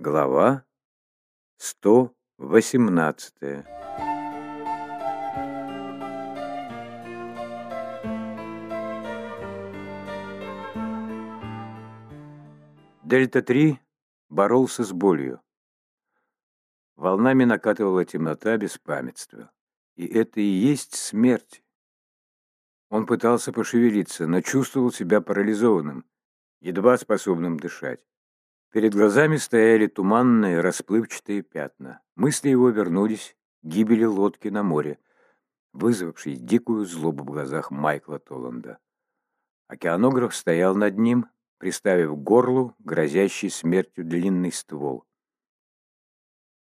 Глава 118 Дельта-3 боролся с болью. Волнами накатывала темнота беспамятства. И это и есть смерть. Он пытался пошевелиться, но чувствовал себя парализованным, едва способным дышать. Перед глазами стояли туманные, расплывчатые пятна. Мысли его вернулись к гибели лодки на море, вызвавшей дикую злобу в глазах Майкла Толланда. Океанограф стоял над ним, приставив к горлу грозящий смертью длинный ствол.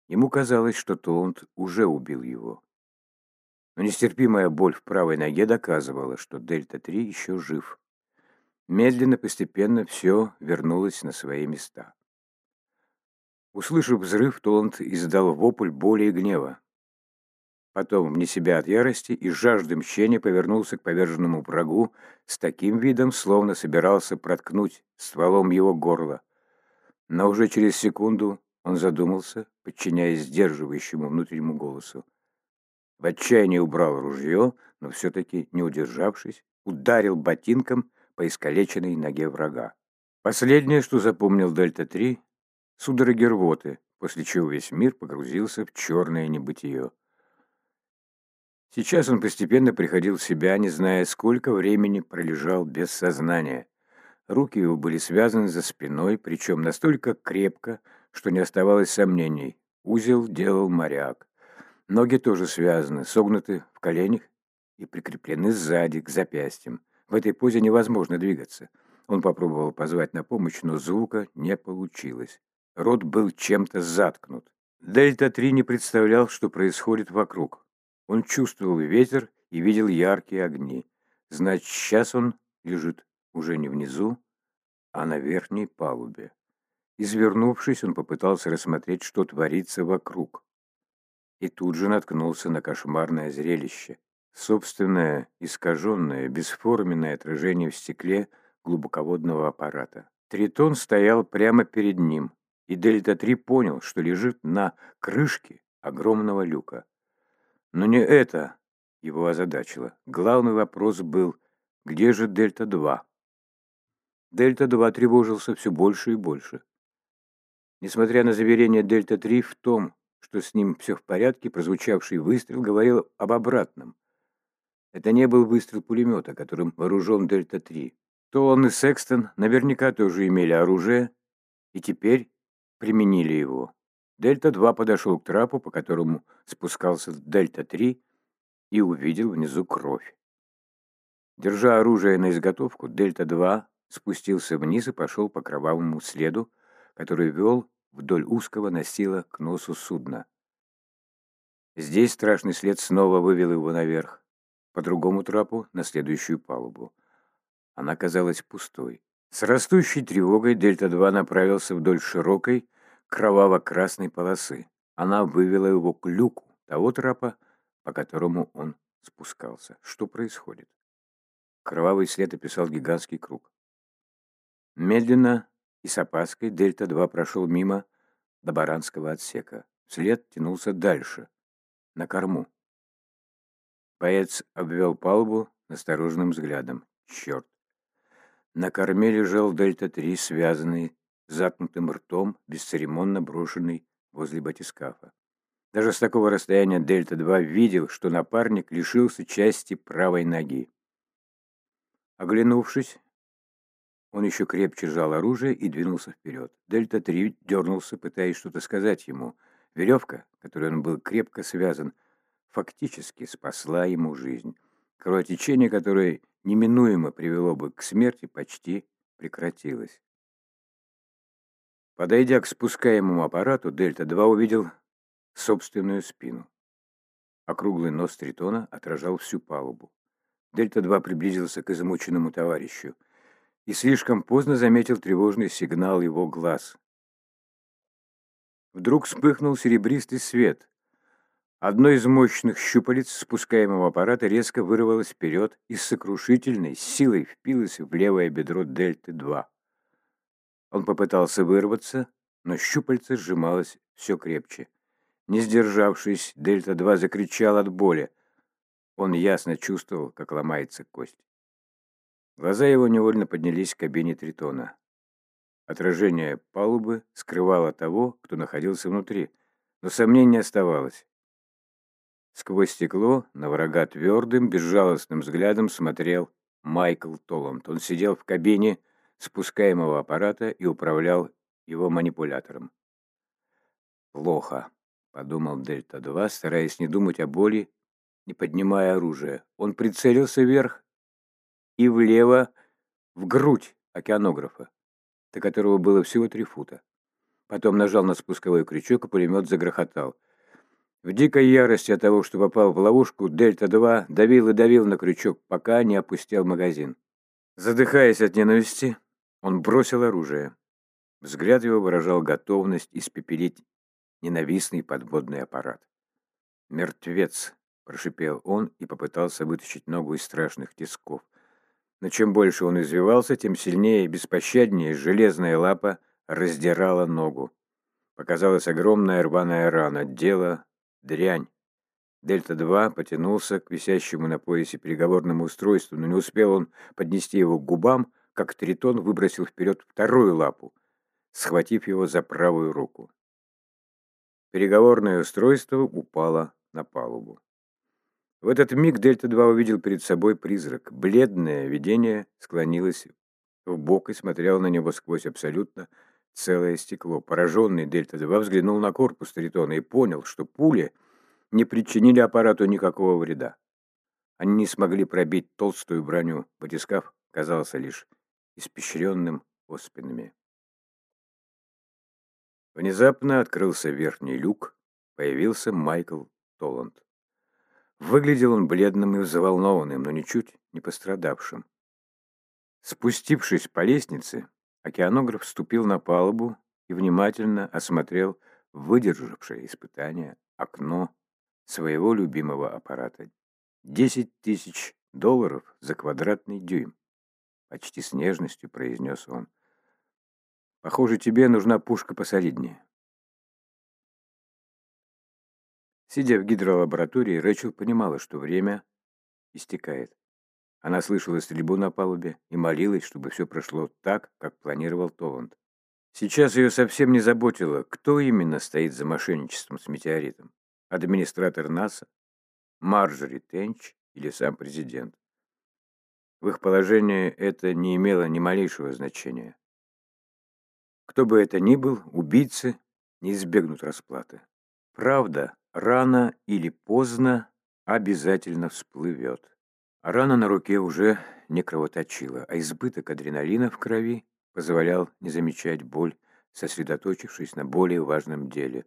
Ему казалось, что Толланд уже убил его. Но нестерпимая боль в правой ноге доказывала, что Дельта-3 еще жив. Медленно, постепенно все вернулось на свои места. Услышав взрыв, Толанд издал вопль боли и гнева. Потом, вне себя от ярости и жажды мщения, повернулся к поверженному врагу с таким видом, словно собирался проткнуть стволом его горло. Но уже через секунду он задумался, подчиняясь сдерживающему внутреннему голосу. В отчаянии убрал ружье, но все-таки, не удержавшись, ударил ботинком по искалеченной ноге врага. Последнее, что запомнил Дельта-3, судороги рвоты, после чего весь мир погрузился в черное небытие. Сейчас он постепенно приходил в себя, не зная, сколько времени пролежал без сознания. Руки его были связаны за спиной, причем настолько крепко, что не оставалось сомнений. Узел делал моряк. Ноги тоже связаны, согнуты в коленях и прикреплены сзади, к запястьям. В этой позе невозможно двигаться. Он попробовал позвать на помощь, но звука не получилось. Рот был чем-то заткнут. Дельта-3 не представлял, что происходит вокруг. Он чувствовал ветер и видел яркие огни. Значит, сейчас он лежит уже не внизу, а на верхней палубе. Извернувшись, он попытался рассмотреть, что творится вокруг. И тут же наткнулся на кошмарное зрелище. Собственное, искаженное, бесформенное отражение в стекле глубоководного аппарата. Тритон стоял прямо перед ним, и Дельта-3 понял, что лежит на крышке огромного люка. Но не это его озадачило. Главный вопрос был, где же Дельта-2? Дельта-2 тревожился все больше и больше. Несмотря на заверение Дельта-3 в том, что с ним все в порядке, прозвучавший выстрел говорил об обратном. Это не был выстрел пулемета, которым вооружен Дельта-3. То он и Секстон наверняка тоже имели оружие, и теперь применили его. Дельта-2 подошел к трапу, по которому спускался Дельта-3, и увидел внизу кровь. Держа оружие на изготовку, Дельта-2 спустился вниз и пошел по кровавому следу, который вел вдоль узкого настила к носу судна. Здесь страшный след снова вывел его наверх, по другому трапу на следующую палубу. Она казалась пустой. С растущей тревогой Дельта-2 направился вдоль широкой, кроваво-красной полосы. Она вывела его к люку того трапа, по которому он спускался. Что происходит? Кровавый след описал гигантский круг. Медленно и с опаской Дельта-2 прошел мимо до баранского отсека. След тянулся дальше, на корму. Боец обвел палубу настороженным взглядом. Черт! На корме лежал Дельта-3, связанный, заткнутым ртом, бесцеремонно брошенный возле батискафа. Даже с такого расстояния Дельта-2 видел, что напарник лишился части правой ноги. Оглянувшись, он еще крепче сжал оружие и двинулся вперед. Дельта-3 дернулся, пытаясь что-то сказать ему. Веревка, которой он был крепко связан, фактически спасла ему жизнь. Кровотечение, которое неминуемо привело бы к смерти, почти прекратилось. Подойдя к спускаемому аппарату, Дельта-2 увидел собственную спину. Округлый нос Тритона отражал всю палубу. Дельта-2 приблизился к измученному товарищу и слишком поздно заметил тревожный сигнал его глаз. Вдруг вспыхнул серебристый свет. Одно из мощных щупалец спускаемого аппарата резко вырвалось вперед и с сокрушительной силой впилось в левое бедро Дельты-2. Он попытался вырваться, но щупальце сжималось все крепче. Не сдержавшись, Дельта-2 закричал от боли. Он ясно чувствовал, как ломается кость. Глаза его невольно поднялись к кабине Тритона. Отражение палубы скрывало того, кто находился внутри, но сомнение оставалось. Сквозь стекло на врага твердым, безжалостным взглядом смотрел Майкл Толланд. Он сидел в кабине спускаемого аппарата и управлял его манипулятором. «Плохо», — подумал Дельта-2, стараясь не думать о боли, не поднимая оружие. Он прицелился вверх и влево, в грудь океанографа, до которого было всего три фута. Потом нажал на спусковой крючок, и пулемет загрохотал. В дикой ярости от того, что попал в ловушку, Дельта-2 давил и давил на крючок, пока не опустил магазин. Задыхаясь от ненависти, он бросил оружие. Взгляд его выражал готовность испепелить ненавистный подводный аппарат. «Мертвец!» – прошипел он и попытался вытащить ногу из страшных тисков. Но чем больше он извивался, тем сильнее и беспощаднее железная лапа раздирала ногу. Показалась огромная рваная рана. Дело — дрянь. Дельта-2 потянулся к висящему на поясе переговорному устройству, но не успел он поднести его к губам, как Тритон выбросил вперед вторую лапу, схватив его за правую руку. Переговорное устройство упало на палубу. В этот миг Дельта-2 увидел перед собой призрак. Бледное видение склонилось в бок и смотрело на него сквозь абсолютно целое стекло. Пораженный Дельта-2 взглянул на корпус Тритона и понял, что пули не причинили аппарату никакого вреда. Они не смогли пробить толстую броню. Батискаф казался лишь испещренным оспинами. Внезапно открылся верхний люк, появился Майкл Толланд. Выглядел он бледным и взволнованным, но ничуть не пострадавшим. Спустившись по лестнице, океанограф вступил на палубу и внимательно осмотрел выдержавшее испытание окно своего любимого аппарата. Десять тысяч долларов за квадратный дюйм. Почти с нежностью произнес он. Похоже, тебе нужна пушка посолиднее. Сидя в гидролаборатории, Рэчел понимала, что время истекает. Она слышала стрельбу на палубе и молилась, чтобы все прошло так, как планировал Толланд. Сейчас ее совсем не заботило, кто именно стоит за мошенничеством с метеоритом. Администратор НАСА, Марджори Тенч или сам президент. В их положении это не имело ни малейшего значения. Кто бы это ни был, убийцы не избегнут расплаты. Правда, рано или поздно обязательно всплывет. Рана на руке уже не кровоточила, а избыток адреналина в крови позволял не замечать боль, сосредоточившись на более важном деле.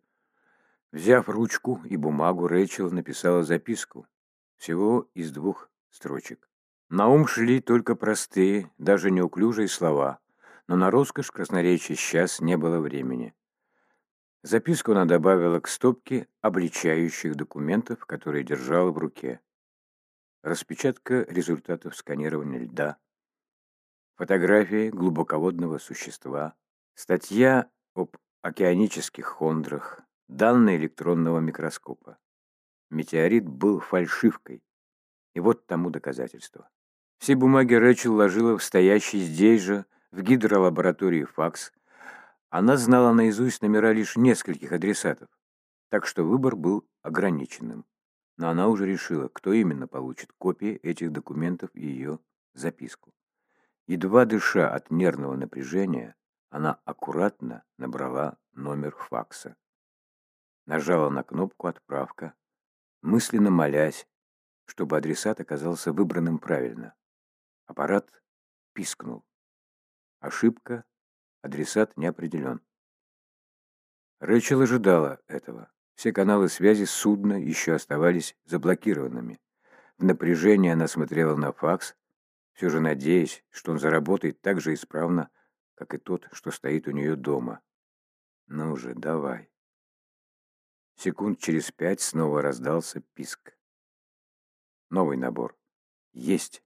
Взяв ручку и бумагу, Рэйчел написала записку, всего из двух строчек. На ум шли только простые, даже неуклюжие слова, но на роскошь красноречия сейчас не было времени. Записку она добавила к стопке обличающих документов, которые держала в руке. Распечатка результатов сканирования льда, фотографии глубоководного существа, статья об океанических хондрах, данные электронного микроскопа. Метеорит был фальшивкой, и вот тому доказательство. Все бумаги Рэчел ложила в стоящий здесь же, в гидролаборатории факс, она знала наизусть номера лишь нескольких адресатов, так что выбор был ограниченным. Но она уже решила, кто именно получит копии этих документов и ее записку. Едва дыша от нервного напряжения, она аккуратно набрала номер факса. Нажала на кнопку «Отправка», мысленно молясь, чтобы адресат оказался выбранным правильно. Аппарат пискнул. Ошибка Адресат не определен. Рэчел ожидала этого. Все каналы связи судна еще оставались заблокированными. В напряжении она смотрела на факс, все же надеясь, что он заработает так же исправно, как и тот, что стоит у нее дома. «Ну же, давай». Секунд через пять снова раздался писк. Новый набор. Есть.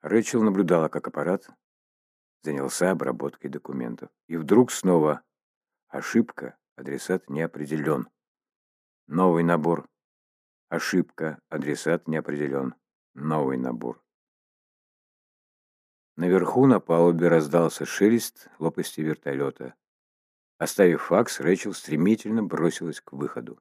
Рэчел наблюдала, как аппарат занялся обработкой документов. И вдруг снова Ошибка. Адресат не определен. Новый набор. Ошибка. Адресат не определен. Новый набор. Наверху на палубе раздался шелест лопасти вертолета. Оставив факс, Рэчел стремительно бросилась к выходу.